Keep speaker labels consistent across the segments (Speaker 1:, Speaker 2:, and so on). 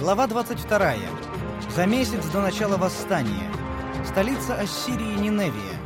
Speaker 1: Глава 22. За месяц до начала восстания. Столица Ассирии Ниневия.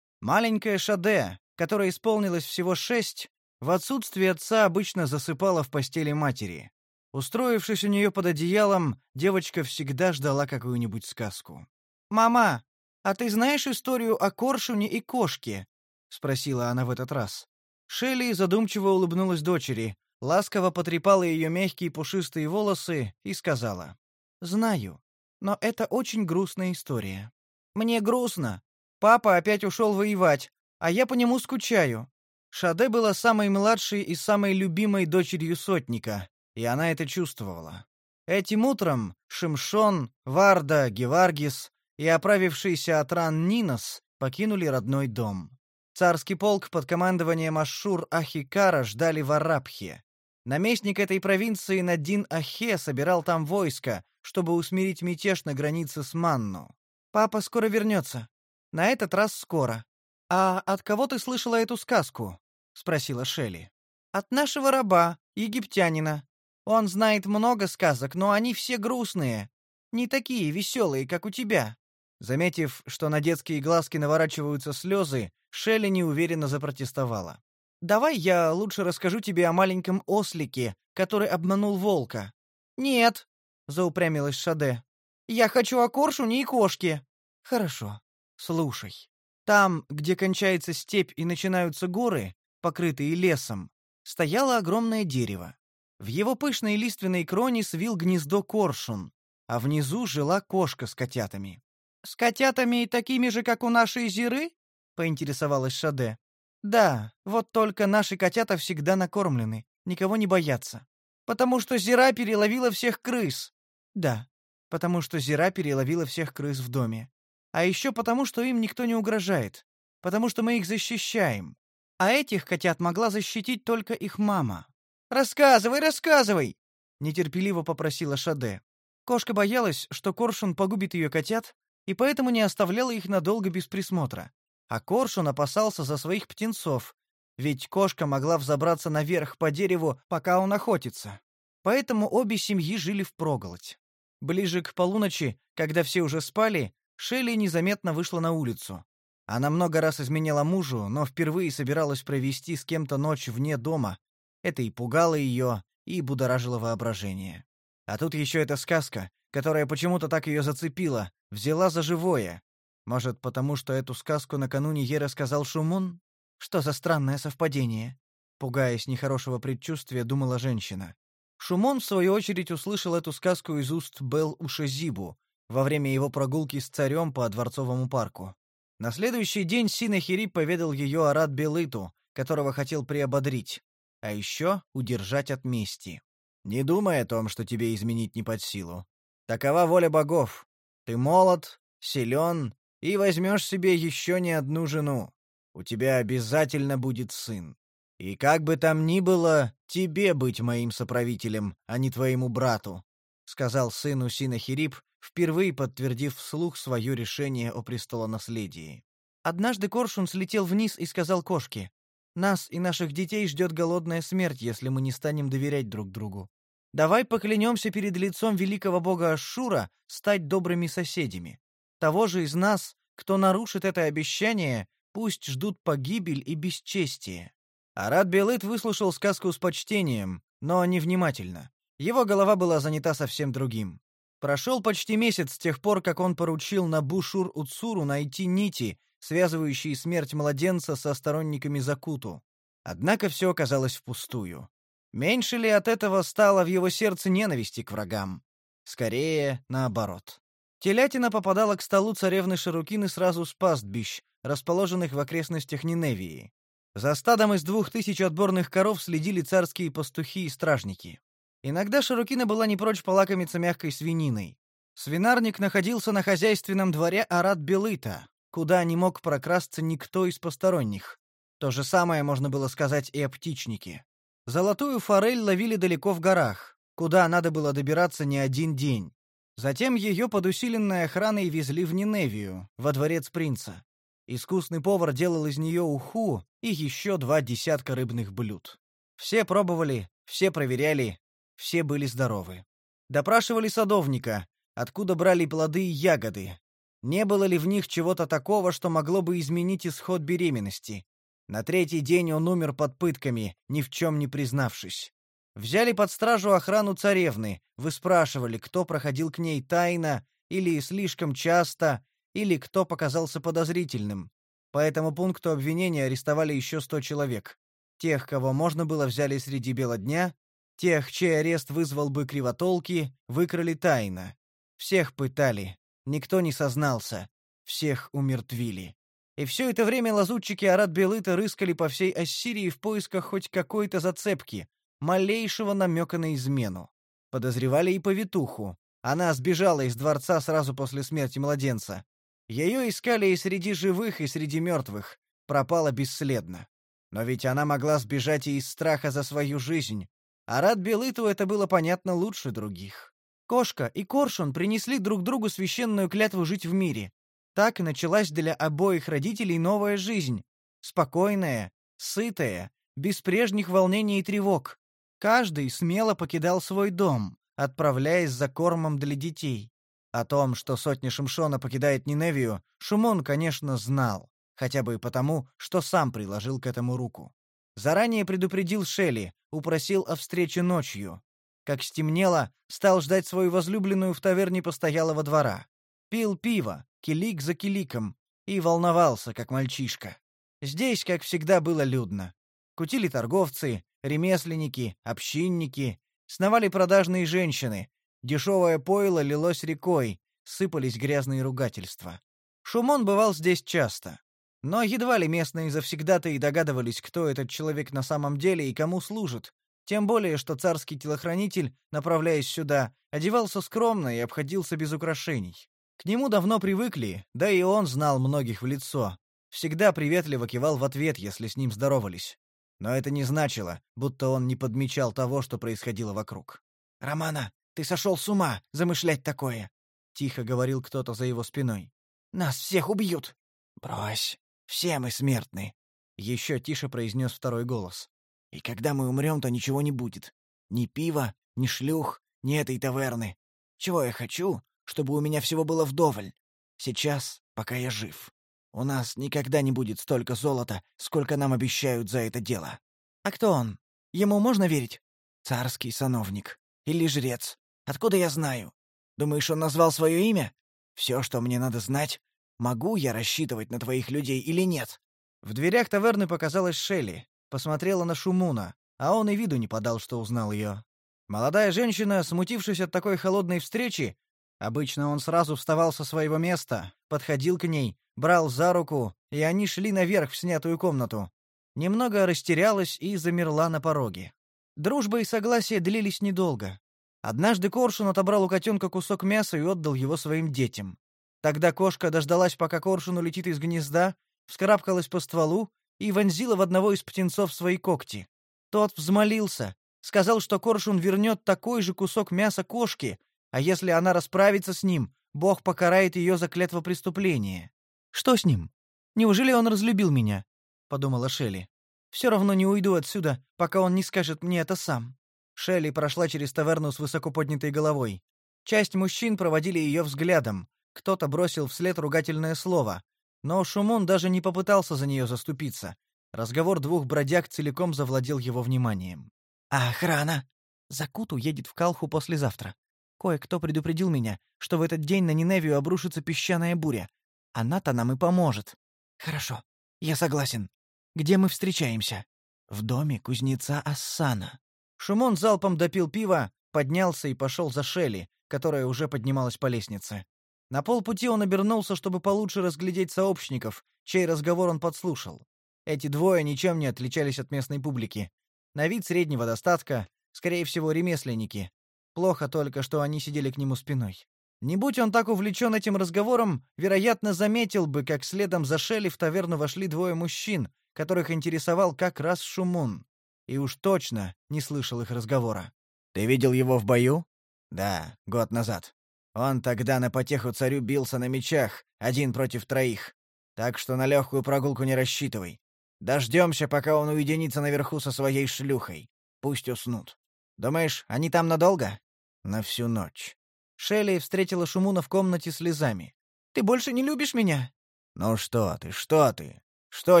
Speaker 1: Маленькая Шаде, которой исполнилось всего шесть, в отсутствие отца обычно засыпала в постели матери. Устроившись у нее под одеялом, девочка всегда ждала какую-нибудь сказку. «Мама, а ты знаешь историю о коршуне и кошке?» — спросила она в этот раз. Шелли задумчиво улыбнулась дочери, ласково потрепала ее мягкие пушистые волосы и сказала. «Знаю, но это очень грустная история. Мне грустно. Папа опять ушел воевать, а я по нему скучаю». Шаде была самой младшей и самой любимой дочерью сотника, и она это чувствовала. Этим утром Шимшон, Варда, Геваргис и оправившийся от ран Нинос покинули родной дом. Царский полк под командованием Ашур Ахикара ждали в Арабхе. Наместник этой провинции Надин Ахе собирал там войско, чтобы усмирить мятеж на границе с Манну. Папа скоро вернется. На этот раз скоро. А от кого ты слышала эту сказку? спросила Шелли. От нашего раба, египтянина. Он знает много сказок, но они все грустные, не такие веселые, как у тебя. Заметив, что на детские глазки наворачиваются слезы, Шелли неуверенно запротестовала. «Давай я лучше расскажу тебе о маленьком ослике, который обманул волка». «Нет», — заупрямилась Шаде. «Я хочу о коршуне и кошке». «Хорошо. Слушай. Там, где кончается степь и начинаются горы, покрытые лесом, стояло огромное дерево. В его пышной лиственной кроне свил гнездо коршун, а внизу жила кошка с котятами. «С котятами такими же, как у нашей Зиры?» — поинтересовалась Шаде. «Да, вот только наши котята всегда накормлены, никого не боятся. Потому что Зира переловила всех крыс». «Да, потому что Зира переловила всех крыс в доме. А еще потому, что им никто не угрожает, потому что мы их защищаем. А этих котят могла защитить только их мама». «Рассказывай, рассказывай!» — нетерпеливо попросила Шаде. Кошка боялась, что Коршун погубит ее котят, и поэтому не оставляла их надолго без присмотра. А Коршун опасался за своих птенцов, ведь кошка могла взобраться наверх по дереву, пока он охотится. Поэтому обе семьи жили впроголодь. Ближе к полуночи, когда все уже спали, Шелли незаметно вышла на улицу. Она много раз изменяла мужу, но впервые собиралась провести с кем-то ночь вне дома. Это и пугало ее, и будоражило воображение. А тут еще эта сказка, которая почему-то так ее зацепила, взяла за живое. Может, потому что эту сказку накануне ей рассказал Шумун? Что за странное совпадение? Пугаясь нехорошего предчувствия, думала женщина. Шумон, в свою очередь, услышал эту сказку из уст Бел Ушезибу во время его прогулки с царем по Дворцовому парку. На следующий день Синахирип поведал ее Арат Белыту, которого хотел приободрить, а еще удержать от мести. «Не думай о том, что тебе изменить не под силу. Такова воля богов. Ты молод, силен и возьмешь себе еще не одну жену. У тебя обязательно будет сын. И как бы там ни было, тебе быть моим соправителем, а не твоему брату», — сказал сыну Синахирип, впервые подтвердив вслух свое решение о престолонаследии. Однажды Коршун слетел вниз и сказал кошке, «Нас и наших детей ждет голодная смерть, если мы не станем доверять друг другу. Давай поклянемся перед лицом великого бога Ашура стать добрыми соседями. Того же из нас, кто нарушит это обещание, пусть ждут погибель и бесчестие». Арат Белыт выслушал сказку с почтением, но невнимательно. Его голова была занята совсем другим. Прошел почти месяц с тех пор, как он поручил Набушур Уцуру найти нити, связывающие смерть младенца со сторонниками Закуту. Однако все оказалось впустую. Меньше ли от этого стало в его сердце ненависти к врагам? Скорее, наоборот. Телятина попадала к столу царевны Шарукины сразу с пастбищ, расположенных в окрестностях Ниневии. За стадом из двух тысяч отборных коров следили царские пастухи и стражники. Иногда Шарукина была не прочь полакомиться мягкой свининой. Свинарник находился на хозяйственном дворе Арат-Белыта, куда не мог прокрасться никто из посторонних. То же самое можно было сказать и о птичнике. Золотую форель ловили далеко в горах, куда надо было добираться не один день. Затем ее под усиленной охраной везли в Ниневию, во дворец принца. Искусный повар делал из нее уху и еще два десятка рыбных блюд. Все пробовали, все проверяли, Все были здоровы. Допрашивали садовника, откуда брали плоды и ягоды. Не было ли в них чего-то такого, что могло бы изменить исход беременности? На третий день он умер под пытками, ни в чем не признавшись. Взяли под стражу охрану царевны, выспрашивали, кто проходил к ней тайно или слишком часто, или кто показался подозрительным. По этому пункту обвинения арестовали еще сто человек. Тех, кого можно было, взяли среди бела дня, тех, чей арест вызвал бы кривотолки, выкрали тайно. Всех пытали, никто не сознался, всех умертвили. И все это время лазутчики Арат-Белыта рыскали по всей Ассирии в поисках хоть какой-то зацепки, малейшего намека на измену. Подозревали и повитуху. Она сбежала из дворца сразу после смерти младенца. Ее искали и среди живых, и среди мертвых. Пропала бесследно. Но ведь она могла сбежать и из страха за свою жизнь. А Рад Белыту это было понятно лучше других. Кошка и Коршун принесли друг другу священную клятву жить в мире, так началась для обоих родителей новая жизнь. Спокойная, сытая, без прежних волнений и тревог. Каждый смело покидал свой дом, отправляясь за кормом для детей. О том, что сотня Шимшона покидает Ниневию, Шумон, конечно, знал, хотя бы и потому, что сам приложил к этому руку. Заранее предупредил Шелли, упросил о встрече ночью. Как стемнело, стал ждать свою возлюбленную в таверне постоялого двора. Пил пиво, килик за киликом, и волновался, как мальчишка. Здесь, как всегда, было людно. Кутили торговцы, ремесленники, общинники, сновали продажные женщины. Дешевое пойло лилось рекой, сыпались грязные ругательства. Шумон бывал здесь часто. Но едва ли местные завсегда-то и догадывались, кто этот человек на самом деле и кому служит. Тем более, что царский телохранитель, направляясь сюда, одевался скромно и обходился без украшений. К нему давно привыкли, да и он знал многих в лицо. Всегда приветливо кивал в ответ, если с ним здоровались. Но это не значило, будто он не подмечал того, что происходило вокруг. «Романа, ты сошел с ума замышлять такое!» — тихо говорил кто-то за его спиной. «Нас всех убьют!» «Брось, все мы смертны!» — еще тише произнес второй голос. «И когда мы умрем, то ничего не будет. Ни пива, ни шлюх, ни этой таверны. Чего я хочу, чтобы у меня всего было вдоволь. Сейчас, пока я жив. У нас никогда не будет столько золота, сколько нам обещают за это дело. А кто он? Ему можно верить? Царский сановник. Или жрец. Откуда я знаю? Думаешь, он назвал свое имя? Все, что мне надо знать, могу я рассчитывать на твоих людей или нет? В дверях таверны показалась Шелли, посмотрела на Шумуна, а он и виду не подал, что узнал ее. Молодая женщина, смутившись от такой холодной встречи, Обычно он сразу вставал со своего места, подходил к ней, брал за руку, и они шли наверх в снятую комнату. Немного растерялась и замерла на пороге. Дружба и согласие длились недолго. Однажды Коршун отобрал у котенка кусок мяса и отдал его своим детям. Тогда кошка дождалась, пока Коршун улетит из гнезда, вскарабкалась по стволу и вонзила в одного из птенцов свои когти. Тот взмолился, сказал, что Коршун вернет такой же кусок мяса кошке, а если она расправится с ним, Бог покарает ее за клетвопреступление. Что с ним? Неужели он разлюбил меня? подумала Шелли. Все равно не уйду отсюда, пока он не скажет мне это сам. Шелли прошла через таверну с высоко поднятой головой. Часть мужчин проводили ее взглядом. Кто-то бросил вслед ругательное слово, но Шумон даже не попытался за нее заступиться. Разговор двух бродяг целиком завладел его вниманием. А охрана? Закут уедет в Калху послезавтра. Кое-кто предупредил меня, что в этот день на Ниневию обрушится песчаная буря. Она-то нам и поможет. Хорошо, я согласен. Где мы встречаемся? В доме кузнеца Ассана. Шумон залпом допил пива, поднялся и пошел за Шелли, которая уже поднималась по лестнице. На полпути он обернулся, чтобы получше разглядеть сообщников, чей разговор он подслушал. Эти двое ничем не отличались от местной публики. На вид среднего достатка, скорее всего, ремесленники, Плохо только, что они сидели к нему спиной. Не будь он так увлечен этим разговором, вероятно, заметил бы, как следом за Шелли в таверну вошли двое мужчин, которых интересовал как раз Шумун. И уж точно не слышал их разговора. «Ты видел его в бою?» «Да, год назад. Он тогда на потеху царю бился на мечах, один против троих. Так что на легкую прогулку не рассчитывай. Дождемся, пока он уединится наверху со своей шлюхой. Пусть уснут. Думаешь, они там надолго? На всю ночь. Шелли встретила Шумуна в комнате слезами. Ты больше не любишь меня? Ну что ты, что ты? Что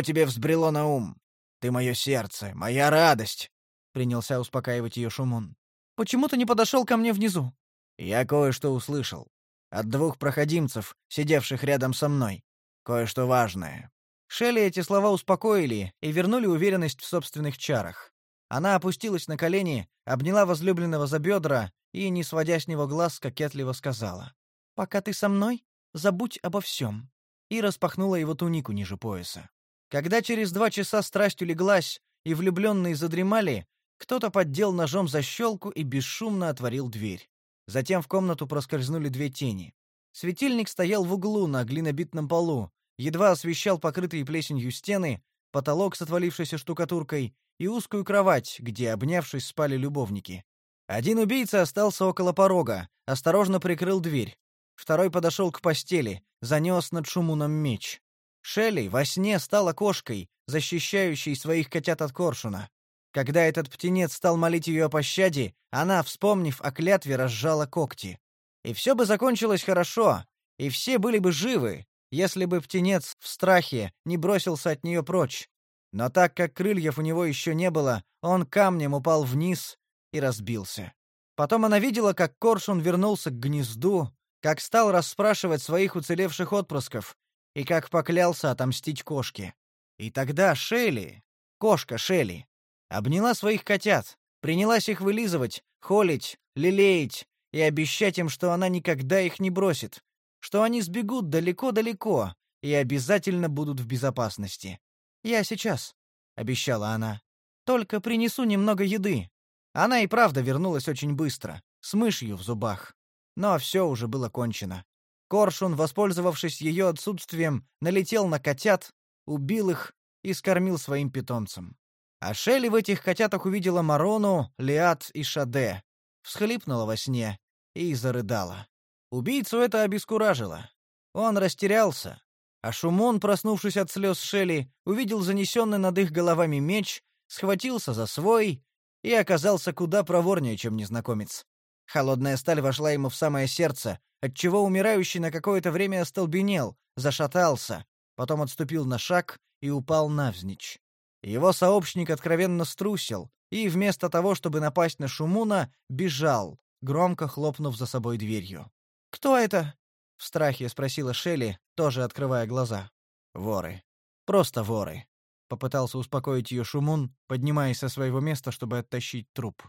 Speaker 1: тебе взбрело на ум? Ты мое сердце, моя радость, принялся успокаивать ее Шумун. Почему ты не подошел ко мне внизу? Я кое-что услышал от двух проходимцев, сидевших рядом со мной. Кое-что важное. Шелли эти слова успокоили и вернули уверенность в собственных чарах. Она опустилась на колени, обняла возлюбленного за бедра и, не сводя с него глаз, кокетливо сказала: "Пока ты со мной, забудь обо всем». И распахнула его тунику ниже пояса. Когда через два часа страсть улеглась и влюбленные задремали, кто-то поддел ножом защелку и бесшумно отворил дверь. Затем в комнату проскользнули две тени. Светильник стоял в углу на глинобитном полу, едва освещал покрытые плесенью стены, потолок с отвалившейся штукатуркой и узкую кровать, где, обнявшись, спали любовники. Один убийца остался около порога, осторожно прикрыл дверь. Второй подошел к постели, занес над Шумуном меч. Шелли во сне стала кошкой, защищающей своих котят от коршуна. Когда этот птенец стал молить ее о пощаде, она, вспомнив о клятве, разжала когти. И все бы закончилось хорошо, и все были бы живы, если бы птенец в страхе не бросился от нее прочь. Но так как крыльев у него еще не было, он камнем упал вниз и разбился. Потом она видела, как коршун вернулся к гнезду, как стал расспрашивать своих уцелевших отпрысков и как поклялся отомстить кошке. И тогда Шелли, кошка Шелли, обняла своих котят, принялась их вылизывать, холить, лелеять и обещать им, что она никогда их не бросит, что они сбегут далеко-далеко и обязательно будут в безопасности. «Я сейчас», — обещала она. «Только принесу немного еды». Она и правда вернулась очень быстро, с мышью в зубах. Но все уже было кончено. Коршун, воспользовавшись ее отсутствием, налетел на котят, убил их и скормил своим питомцам. А Шелли в этих котятах увидела Марону, Лиат и Шаде, всхлипнула во сне и зарыдала. Убийцу это обескуражило. Он растерялся, а Шумон, проснувшись от слез Шелли, увидел занесенный над их головами меч, схватился за свой и оказался куда проворнее, чем незнакомец. Холодная сталь вошла ему в самое сердце, отчего умирающий на какое-то время остолбенел, зашатался, потом отступил на шаг и упал навзничь. Его сообщник откровенно струсил и вместо того, чтобы напасть на Шумуна, бежал, громко хлопнув за собой дверью. «Кто это?» — в страхе спросила Шелли, тоже открывая глаза. «Воры. Просто воры», — попытался успокоить ее Шумун, поднимаясь со своего места, чтобы оттащить труп.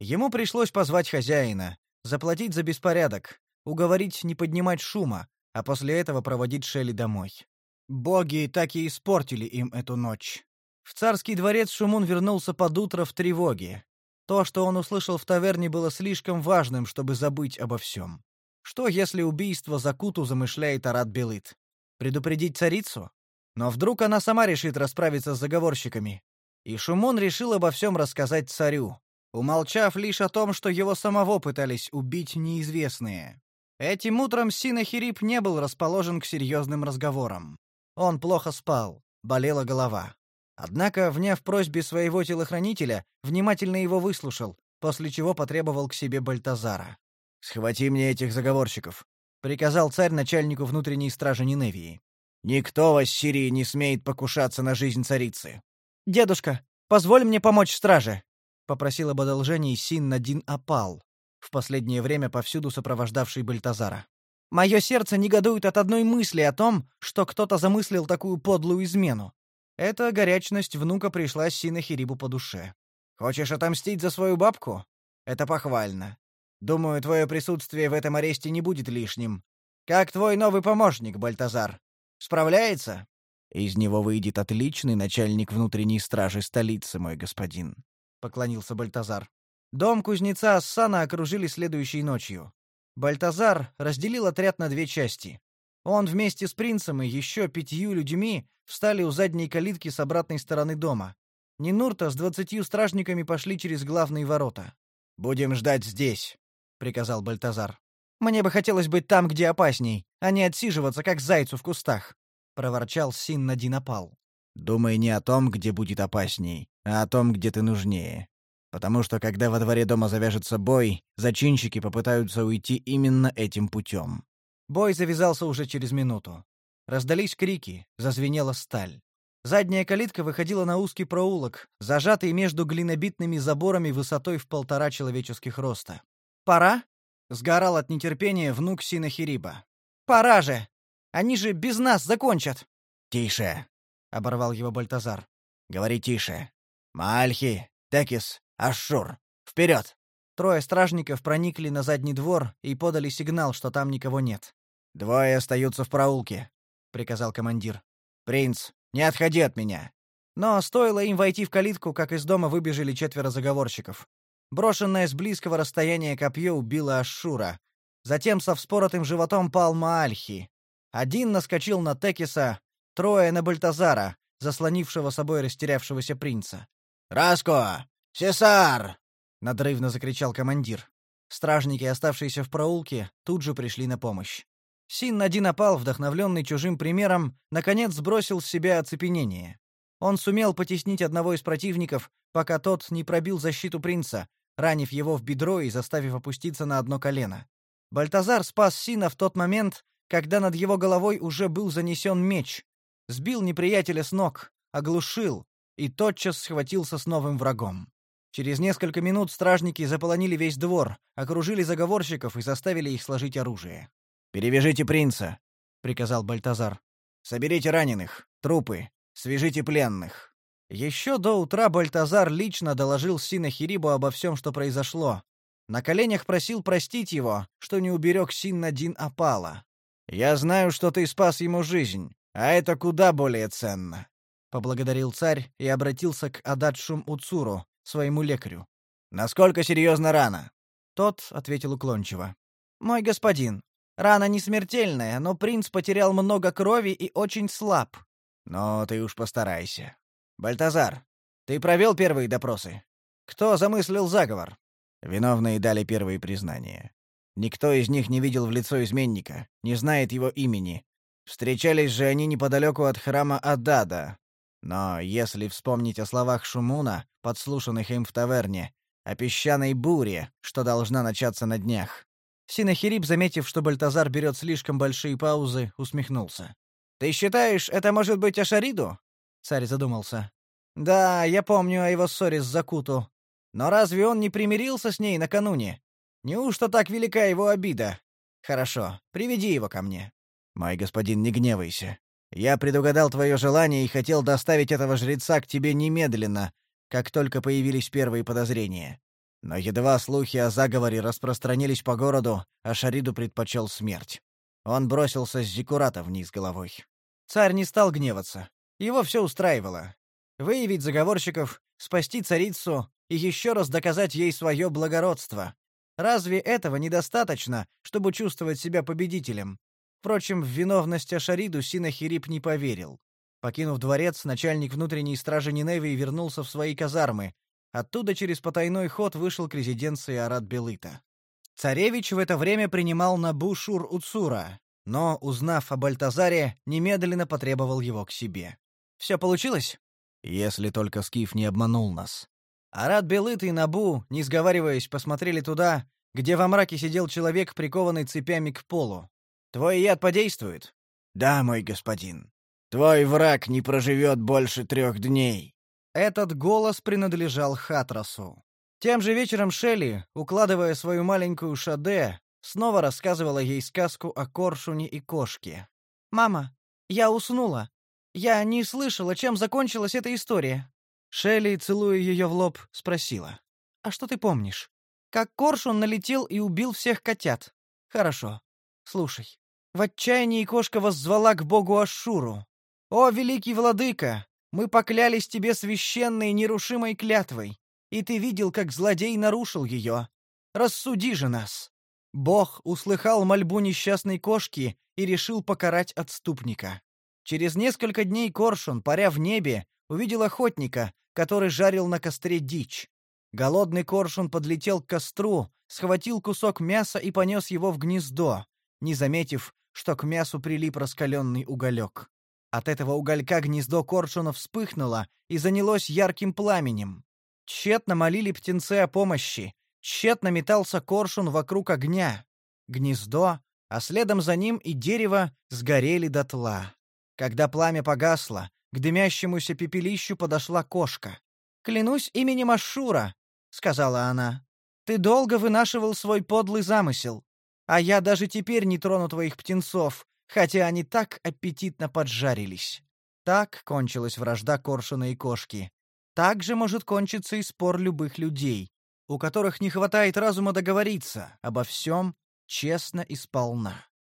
Speaker 1: Ему пришлось позвать хозяина, заплатить за беспорядок, уговорить не поднимать шума, а после этого проводить Шелли домой. Боги так и испортили им эту ночь. В царский дворец Шумун вернулся под утро в тревоге. То, что он услышал в таверне, было слишком важным, чтобы забыть обо всем. Что, если убийство Закуту замышляет Арат Белыт? Предупредить царицу? Но вдруг она сама решит расправиться с заговорщиками? И Шумон решил обо всем рассказать царю, умолчав лишь о том, что его самого пытались убить неизвестные. Этим утром Синахирип не был расположен к серьезным разговорам. Он плохо спал, болела голова. Однако, вняв просьбе своего телохранителя, внимательно его выслушал, после чего потребовал к себе Бальтазара. «Схвати мне этих заговорщиков», — приказал царь начальнику внутренней стражи Ниневии. «Никто в Ассирии не смеет покушаться на жизнь царицы». «Дедушка, позволь мне помочь страже», — попросил об одолжении Син Надин Апал, в последнее время повсюду сопровождавший Бальтазара. «Мое сердце негодует от одной мысли о том, что кто-то замыслил такую подлую измену. Эта горячность внука пришла Синахирибу по душе. Хочешь отомстить за свою бабку? Это похвально. Думаю, твое присутствие в этом аресте не будет лишним. Как твой новый помощник, Бальтазар? Справляется? Из него выйдет отличный начальник внутренней стражи столицы, мой господин, поклонился Бальтазар. Дом кузнеца Ассана окружили следующей ночью. Бальтазар разделил отряд на две части. Он вместе с принцем и еще пятью людьми встали у задней калитки с обратной стороны дома. Нинурта с двадцатью стражниками пошли через главные ворота. «Будем ждать здесь», приказал Бальтазар. Мне бы хотелось быть там, где опасней, а не отсиживаться как зайцу в кустах, проворчал Син Надинапал. Думай не о том, где будет опасней, а о том, где ты нужнее. Потому что когда во дворе дома завяжется бой, зачинщики попытаются уйти именно этим путем. Бой завязался уже через минуту. Раздались крики, зазвенела сталь. Задняя калитка выходила на узкий проулок, зажатый между глинобитными заборами высотой в полтора человеческих роста. «Пора?» — сгорал от нетерпения внук Синахириба. «Пора же! Они же без нас закончат!» «Тише!» — оборвал его Бальтазар. «Говори тише. Маальхи, Текис, Ашшур, вперед!» Трое стражников проникли на задний двор и подали сигнал, что там никого нет. «Двое остаются в проулке», — приказал командир. «Принц, не отходи от меня!» Но стоило им войти в калитку, как из дома выбежали четверо заговорщиков. Брошенное с близкого расстояния копье убило Ашшура. Затем со вспоротым животом пал Маальхи. Один наскочил на Текиса, трое на Бальтазара, заслонившего собой растерявшегося принца. «Раско! Сесар!» — надрывно закричал командир. Стражники, оставшиеся в проулке, тут же пришли на помощь. Син-Нади напал, вдохновленный чужим примером, наконец сбросил с себя оцепенение. Он сумел потеснить одного из противников, пока тот не пробил защиту принца, ранив его в бедро и заставив опуститься на одно колено. Бальтазар спас Сина в тот момент, когда над его головой уже был занесен меч, сбил неприятеля с ног, оглушил и тотчас схватился с новым врагом. Через несколько минут стражники заполонили весь двор, окружили заговорщиков и заставили их сложить оружие. «Перевяжите принца», — приказал Бальтазар. «Соберите раненых, трупы, свяжите пленных». Еще до утра Бальтазар лично доложил Синахирибу обо всем, что произошло. На коленях просил простить его, что не уберег Синнадин Апала. «Я знаю, что ты спас ему жизнь, а это куда более ценно», — поблагодарил царь и обратился к Ададшум Уцуру, своему лекарю. «Насколько серьезна рана?» Тот ответил уклончиво. «Мой господин, Рана не смертельная, но принц потерял много крови и очень слаб. Но ты уж постарайся. Бальтазар, ты провел первые допросы? Кто замыслил заговор? Виновные дали первые признания. Никто из них не видел в лицо изменника, не знает его имени. Встречались же они неподалеку от храма Адада. Но если вспомнить о словах Шумуна, подслушанных им в таверне, о песчаной буре, что должна начаться на днях, Синахирип, заметив, что Бальтазар берет слишком большие паузы, усмехнулся. «Ты считаешь, это может быть Ашариду?» Царь задумался. «Да, я помню о его ссоре с Закуту. Но разве он не примирился с ней накануне? Неужто так велика его обида? Хорошо, приведи его ко мне». «Мой господин, не гневайся. Я предугадал твое желание и хотел доставить этого жреца к тебе немедленно, как только появились первые подозрения. Но едва слухи о заговоре распространились по городу, а Шариду предпочел смерть. Он бросился с Зикурата вниз головой. Царь не стал гневаться. Его все устраивало. Выявить заговорщиков, спасти царицу и еще раз доказать ей свое благородство. Разве этого недостаточно, чтобы чувствовать себя победителем? Впрочем, в виновность Ашариду Синахирип не поверил. Покинув дворец, начальник внутренней стражи Ниневии вернулся в свои казармы, Оттуда через потайной ход вышел к резиденции Арат-Белыта. Царевич в это время принимал на Бушур-Уцура, но, узнав о Бальтазаре, немедленно потребовал его к себе. «Все получилось?» «Если только Скиф не обманул нас». Арат-Белыт и Набу, не сговариваясь, посмотрели туда, где во мраке сидел человек, прикованный цепями к полу. «Твой яд подействует?» «Да, мой господин. Твой враг не проживет больше трех дней». Этот голос принадлежал Хатрасу. Тем же вечером Шелли, укладывая свою маленькую Шаде, снова рассказывала ей сказку о коршуне и кошке. «Мама, я уснула. Я не слышала, чем закончилась эта история». Шелли, целуя ее в лоб, спросила. «А что ты помнишь? Как коршун налетел и убил всех котят. Хорошо. Слушай. В отчаянии кошка воззвала к богу Ашуру. «О, великий владыка, мы поклялись тебе священной нерушимой клятвой, и ты видел, как злодей нарушил ее. Рассуди же нас!» Бог услыхал мольбу несчастной кошки и решил покарать отступника. Через несколько дней Коршун, паря в небе, увидел охотника, который жарил на костре дичь. Голодный Коршун подлетел к костру, схватил кусок мяса и понес его в гнездо, не заметив, что к мясу прилип раскаленный уголек. От этого уголька гнездо коршуна вспыхнуло и занялось ярким пламенем. Тщетно молили птенцы о помощи, тщетно метался коршун вокруг огня. Гнездо, а следом за ним и дерево сгорели дотла. Когда пламя погасло, к дымящемуся пепелищу подошла кошка. «Клянусь именем Ашура», — сказала она. «Ты долго вынашивал свой подлый замысел, а я даже теперь не трону твоих птенцов, хотя они так аппетитно поджарились». Так кончилась вражда коршуна и кошки. Так же может кончиться и спор любых людей, у которых не хватает разума договориться обо всем честно и сполна.